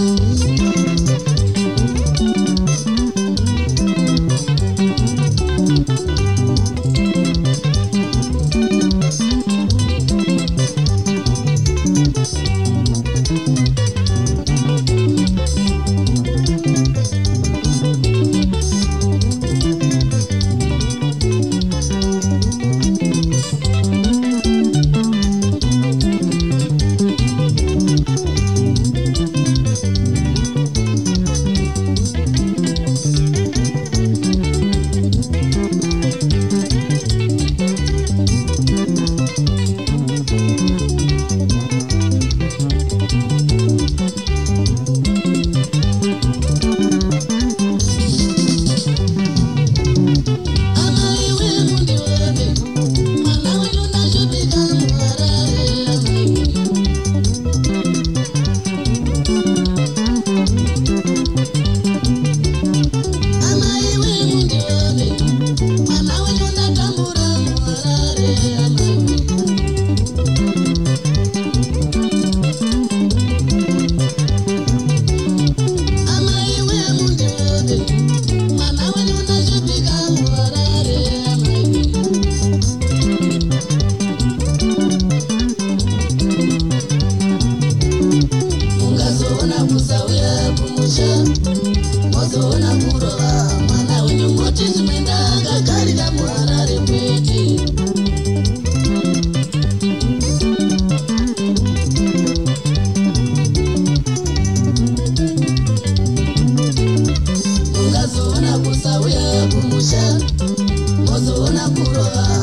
Música kukuangusha, moto unakuroa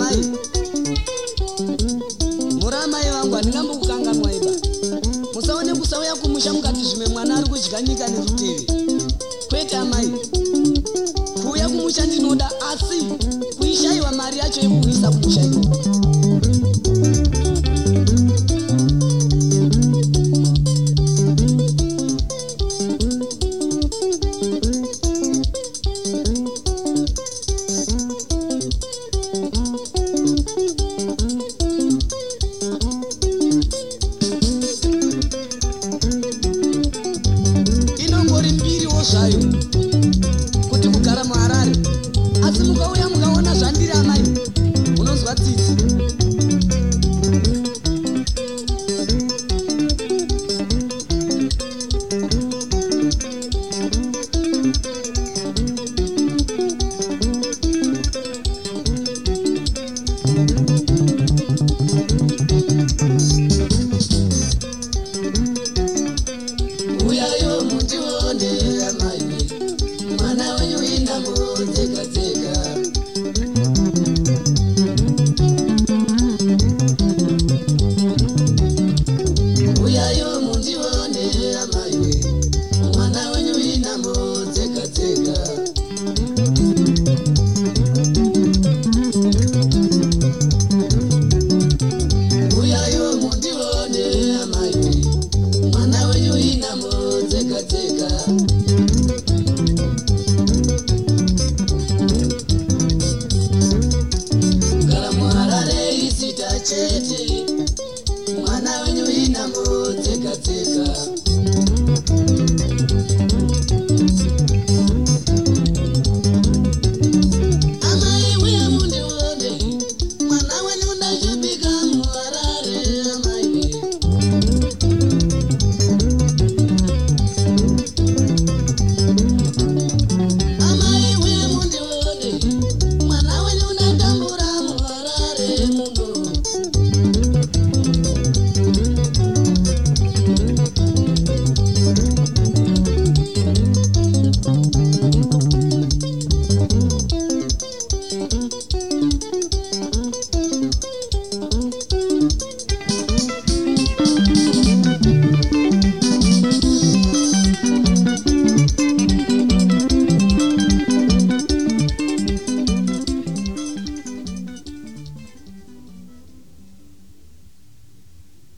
muramai muramai vangu handingambokukanganwa iba musaone kusauya kumusha mukati zvimwe mwana ari kudya nyika nerutivi kwete amai kuuya kumusha ndinoda asi kuishayiwa mari yacho yekuisa kumusha ino amor de